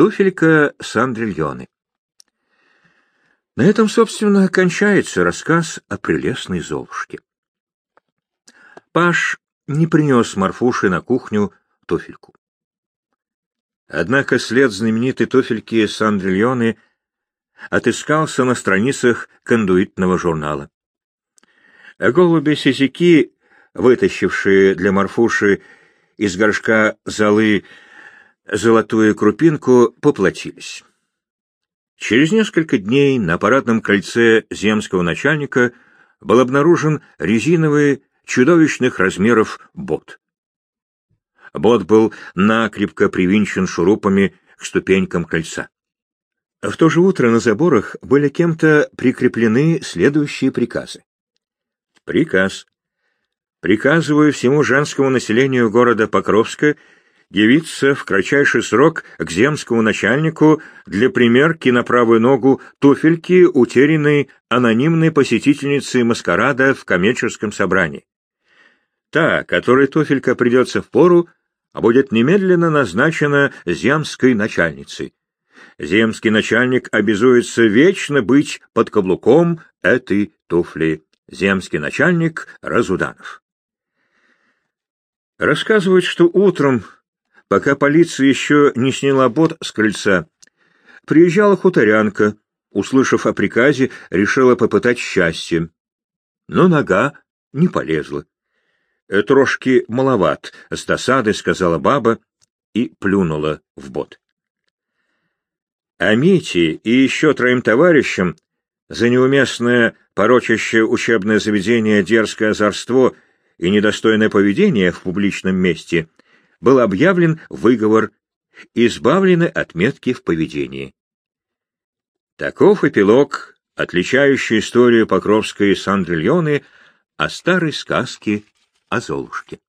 Туфелька Сандрильоны. На этом, собственно, кончается рассказ о прелестной Золушке. Паш не принес Марфуши на кухню туфельку. Однако след знаменитой туфельки Сандрильоны отыскался на страницах кондуитного журнала. Голуби-сисяки, вытащившие для Марфуши из горшка золы золотую крупинку, поплатились. Через несколько дней на парадном кольце земского начальника был обнаружен резиновый чудовищных размеров бот. Бот был накрепко привинчен шурупами к ступенькам кольца. В то же утро на заборах были кем-то прикреплены следующие приказы. Приказ. Приказываю всему женскому населению города Покровска явиться в кратчайший срок к земскому начальнику для примерки на правую ногу туфельки, утерянной анонимной посетительницы маскарада в коммерческом собрании. Та, которой туфелька придется в пору, а будет немедленно назначена земской начальницей. Земский начальник обязуется вечно быть под каблуком этой туфли. Земский начальник Разуданов. Рассказывают, что утром, пока полиция еще не сняла бот с крыльца, приезжала хуторянка, услышав о приказе, решила попытать счастье. Но нога не полезла. Э, трошки маловат, — с досадой сказала баба и плюнула в бот. А Мите и еще троим товарищам за неуместное порочащее учебное заведение дерзкое озорство и недостойное поведение в публичном месте был объявлен выговор, избавлены от метки в поведении. Таков эпилог, отличающий историю Покровской и Сандрильоны о старой сказке о Золушке.